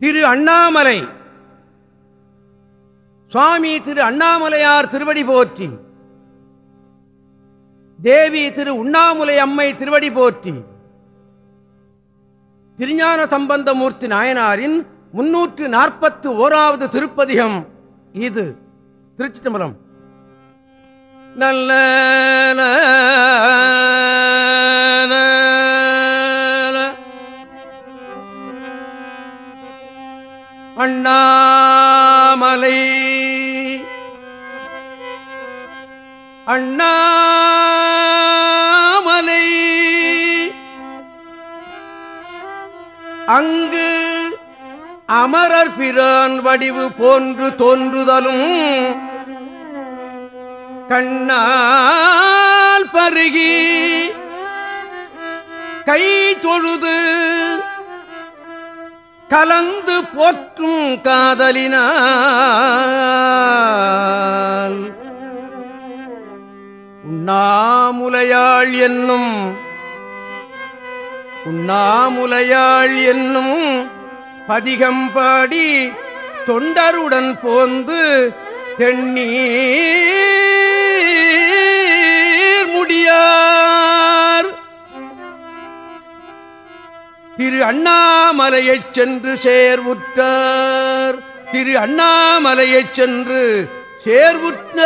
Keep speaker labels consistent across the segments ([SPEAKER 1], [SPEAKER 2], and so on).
[SPEAKER 1] திரு அண்ணாமலை. சுவாமி திரு அண்ணாமலையார் திருவடி போற்றி. தேவி திரு உண்ணாமுலை அம்மை திருவடி போற்றி. திருஞான சம்பந்தமூர்த்தி நாயனாரின் முன்னூற்று நாற்பத்து ஓராவது திருப்பதிகம் இது. திருச்சி தம்பரம் நல்ல அண்ணாமலை. அண்ணாமலை. அங்கு அமரர் பிரான் வடிவு போன்று தோன்றுதலும் கண்ணால் பருகி கை தொழுது கலந்து போற்றும் காதலினால். உண்ணாமுலையாள் என்னும் உண்ணாமுலையாள் என்னும் பதிகம்பாடி தொண்டருடன் போந்து தென்னீர் முடியா திரு அண்ணாமலையைச் சென்று சேர்வுற்றார். திரு அண்ணாமலையைச் சென்று சேர்வுற்ற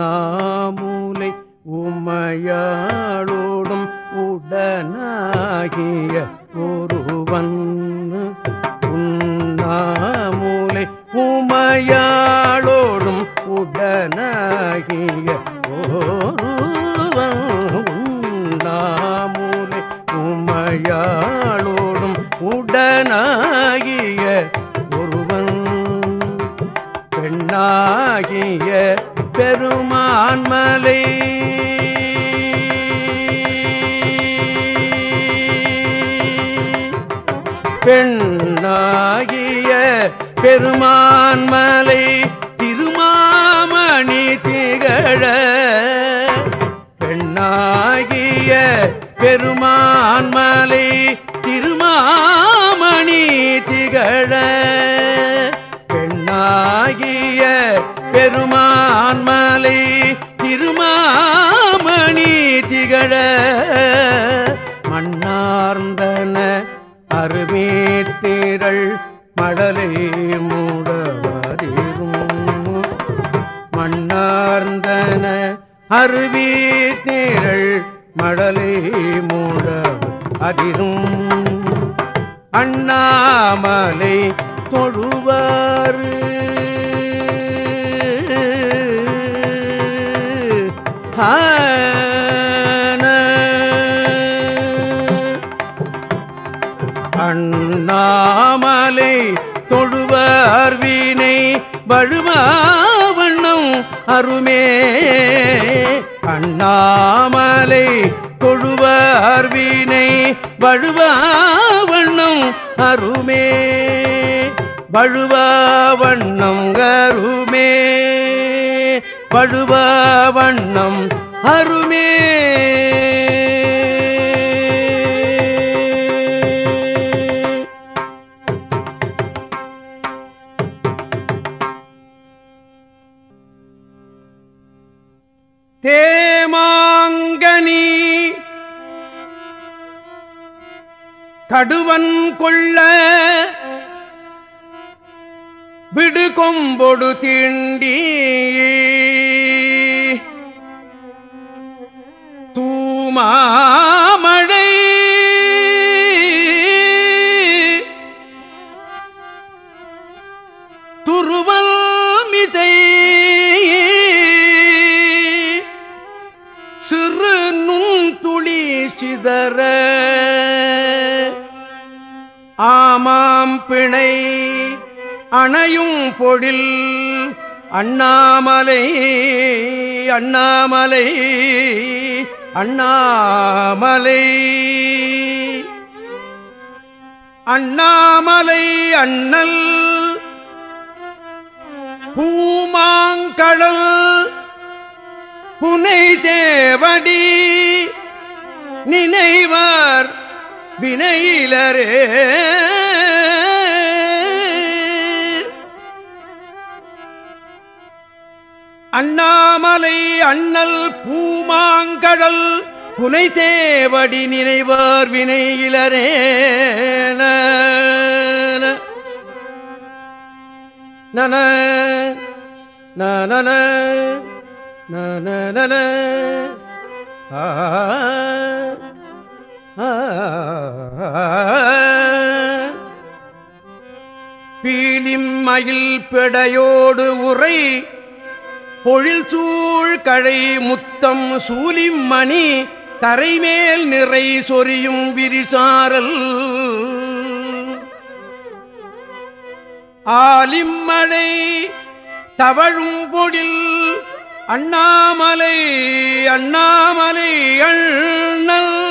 [SPEAKER 1] உண்ணாமூலை உமையாளோடும் உடனாகி பெண்ணாகிய அருவி திரள் மடலை மூடவ அதிரும். அண்ணாமலை தொழுவாறு. அண்ணாமலை தொழுவார் வீணை வழுமா வண்ணம் அருமே. அண்ணாமலை கொழுவார் வீணை வழுவாவண்ணம் அருமே. வழுவாவண்ணம் கருமே வழுவாவண்ணம் அருமே. கொங்கனி கடுவன் கொள்ள விடு கொம்பொடு தீண்டி. தூமாமழை துருவல் மிதை சிதற ஆமாம் பிணை அணையும் பொழில் அண்ணாமலை அண்ணாமலை அண்ணாமலை. அண்ணாமலை அண்ணல் பூமாங்கடல் புனை தேவடி நினைவார் வினையிலரே அண்ணாமலை அண்ணல் பூமாங்கடல் புனை தேவடி நினைவார் வினையிலரே நன நன நன நன பீலிம்மயில் பெடையோடு உரை பொழில் சூழ் கழை முத்தம் சூலிம்மணி தரைமேல் நிறை சொரியும் விரிசாரல். ஆலிம்மழை தவழும் பொழில் அண்ணாமலை அண்ணாமலை அண்ணல்.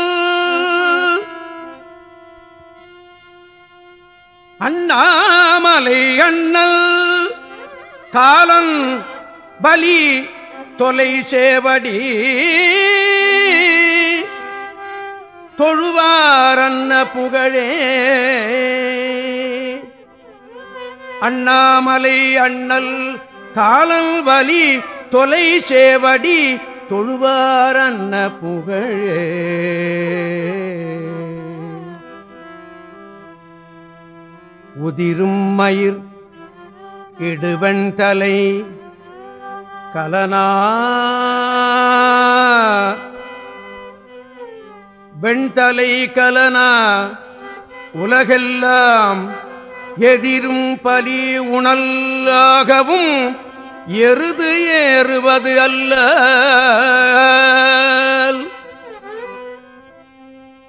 [SPEAKER 1] அண்ணாமலை அண்ணல். காலன் பலி தொலை சேவடி. தொழுவாரன்ன புகழே. அண்ணாமலை அண்ணல் காலல் வலி தொலை சேவடி தொழுவாரன்ன புகழே. உதிரும் மயிர் இடுவன் தலை கலனா. வெண்தலை கலனா உலகெல்லாம் எதிரும் பலி உணல்லாகவும் எருது ஏறுவது அல்ல.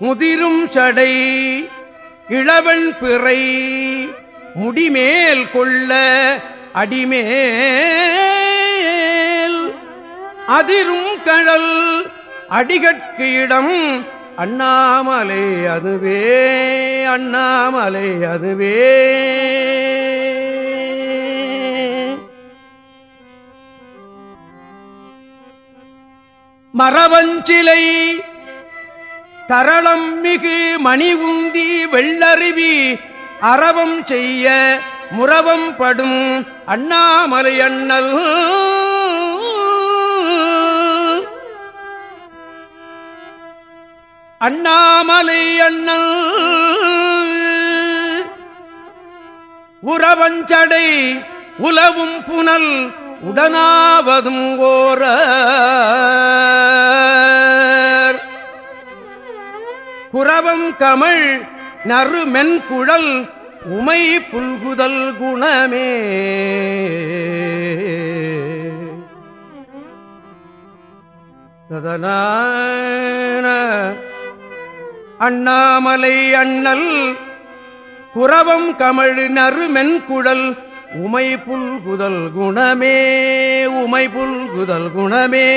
[SPEAKER 1] முதிரும் சடை இளவன் பிறை முடிமேல் கொள்ள அடிமேல். அதிரும் கழல் அடிகட்கு இடம் அண்ணாமலை அதுவே அண்ணாமலை அதுவே. மரவஞ்சிலை. தரளம் மிகு மணி உந்தி வெள்ளருவி அறவம் செய்ய முறவம் படும் அண்ணாமலை அண்ணல். அண்ணாமலை அண்ணல். உறவஞ்சடை உலவும் புனல். உடனாவதும் ஓர குரவம் கமழ் நறுமென்குழல் உமை புல்குதல் குணமே. அண்ணாமலை அண்ணல் குரவம் கமழ் நறுமென்குழல் உமை புல்குதல் குணமே உமை புல்குதல் குணமே.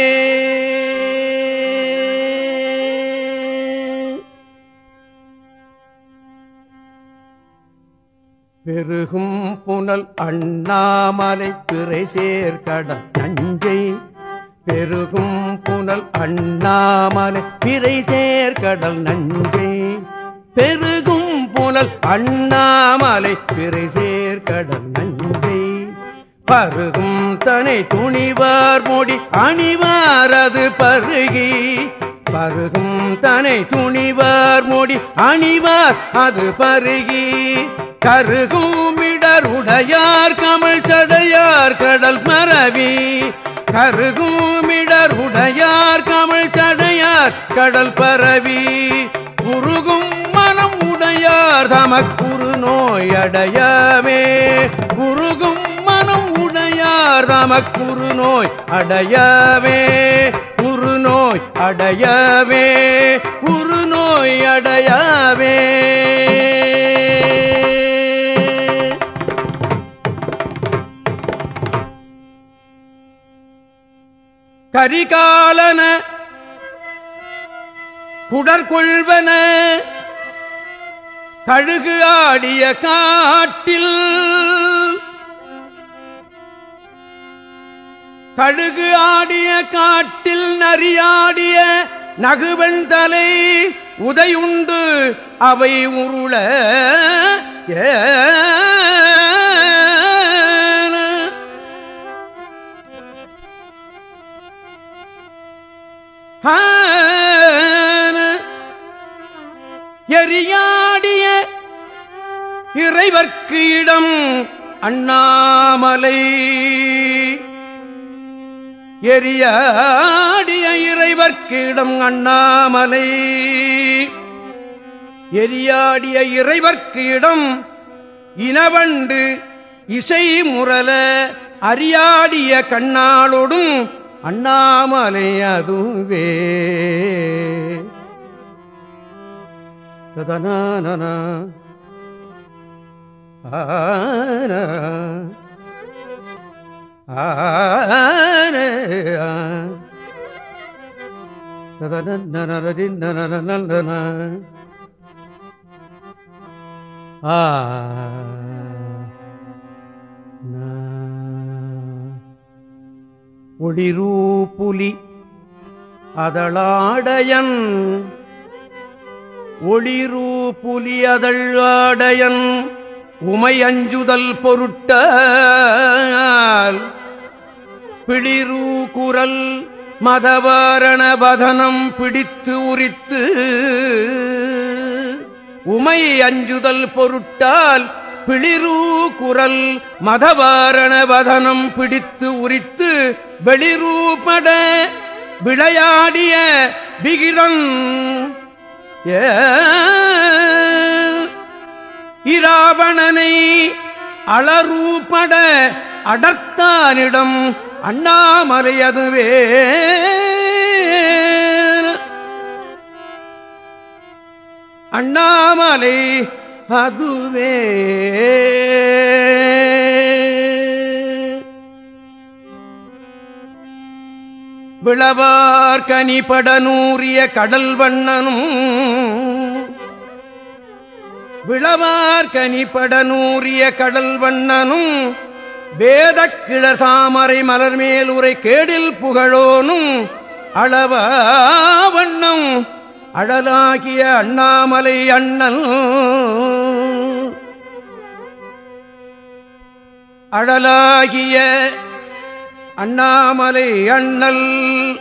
[SPEAKER 1] பெருகும் புனல் அண்ணாமலை பிறை சேர்க்கடல் தஞ்சை. பெருகும் புனல் அண்ணாமலை பிறை சேர்க்கடல் நஞ்சை. பெருகும் புனல் அண்ணாமலை பிறை சேர்க்கடல் நஞ்சை. பருகும் தனை துணிவார் மூடி அணிவாரது பருகி. பருகும் தனை துணிவார் மூடி அணிவார் அது பருகி. கருகூமிடருடையார் கமல் சடையார் கடல் மரவி கருகூமிடருடையார் கமல் சடையார் கடல் பரவி. குருகும் மனம் உடையார் தமக்குரு நோயடையவே குருகும் உடையார் தமக்குரு நோய் அடையவே குரு நோய் அடையவே குரு நோய் அடையவே. கரிகாலன குடற்கொள்வன கழுகு ஆடிய காட்டில் கழுகு ஆடிய காட்டில் நரியாடிய நகுவன் தலை உதையுண்டு அவை உருள ஏ. எரியாடிய இறைவர்க்கு இடம் அண்ணாமலை. எரியாடிய இறைவர்க்கு இடம் அண்ணாமலை. எரியாடிய இறைவர்க்கு இடம் இனவண்டு இசை முரல அறியாடிய கண்ணாளோடும் அண்ணாமலை அதுவே. ததனான ஆன ஆ ஒளிரூ அதளாடையன் ஒளிரூபுலி அதழாடையன் உமை அஞ்சுதல் பொருட்டால் குரல் மதவாரணபதனம் பிடித்து உரித்து உமை அஞ்சுதல் பொருட்டால் பிளிரூ குரல் மதவாரண பிடித்து உரித்து வெளிரூபட விளையாடிய பிகிரன் இராவணனை அளரூபட அடர்த்தானிடம் அண்ணாமலை அதுவே. அண்ணாமலை அதுவே. விளவார் கனிபட நூறிய கடல் வண்ணனும். விளவார் கனிபட நூறிய கடல் வண்ணனும். வேத கிழர் தாமரை மலர் மேல் உரை கேடில் புகழோனும் அளவ வண்ணம் அழலாகிய அண்ணாமலை அண்ணல். அழலாகிய அண்ணாமலை அண்ணல்.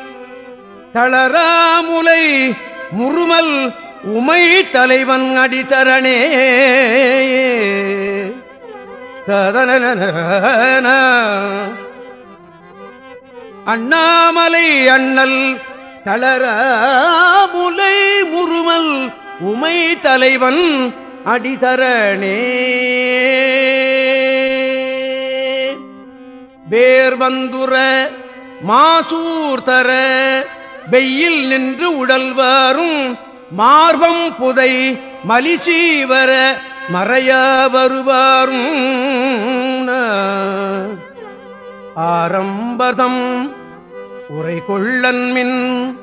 [SPEAKER 1] தளராமுலை முருமல் உமை தலைவன் அடித்தரணே அண்ணாமலை அண்ணல் தளராமுலை முருமல் உமை தலைவன் அடிதரணே வேர் மாசூர்தர மாசூர் தர வெயில் நின்று உடல்வாரும் மார்பம் புதை மலிசீவர மறையா வருவாரும் ஆரம்பதம் உரை கொள்ளன்மின்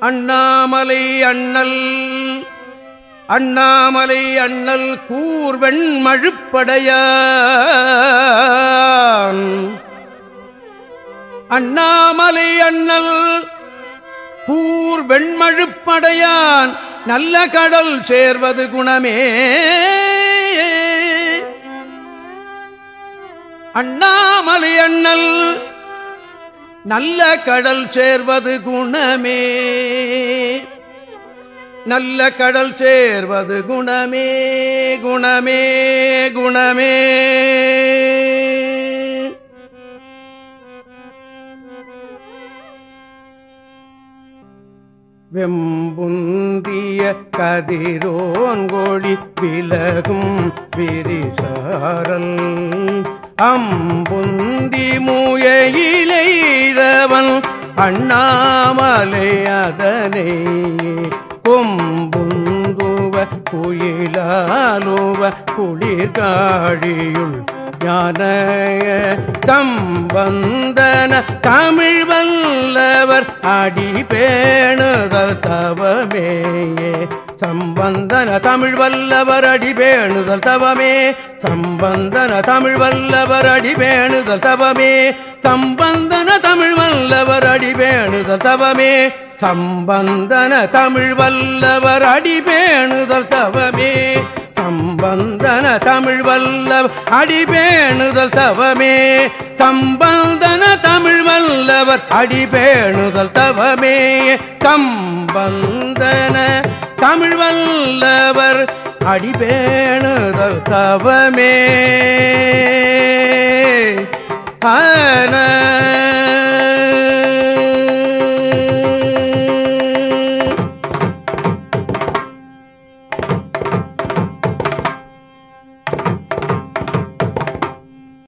[SPEAKER 1] அண்ணாமலை அண்ணல். அண்ணாமலை அண்ணல் கூர்வெண் மழுப்படையான். அண்ணாமலை அண்ணல் கூர் வெண்மழுப்படையான் நல்ல கடல் சேர்வது குணமே அண்ணாமலை அண்ணல் நல்ல கடல் சேர்வது குணமே. நல்ல கடல் சேர்வது குணமே குணமே குணமே. வெம்புந்திய கதிரோன்கொழி விலகும் விரிசாரல். அம்புந்தி மூயிலெய்தவன் அண்ணாமலை அதனை கொம்புந்துவ குயிலாலுவ குளிர்காழியுள் ஞான சம்பந்தன தமிழ் வல்லவர் அடி பேணுதல் தவமேயே. சம்பந்தன தமிழ் வல்லவர் அடிபேணுதல் தவமே. சம்பந்தன தமிழ் வல்லவர் அடிபேணுதல் தவமே. சம்பந்தன தமிழ் வல்லவர் அடிபேணுதல் தவமே. சம்பந்தன தமிழ் வல்லவர் அடிபேணுதல் தவமே. சம்பந்தன தமிழ் வல்லவர் அடிபேணுதல் தவமே. சம்பந்தன தமிழ் வல்லவர் அடிபேணுதல் தவமே. சம்பந்தன தமிழ் வல்லவர் அடிபேணுதல் தவமே. ஆன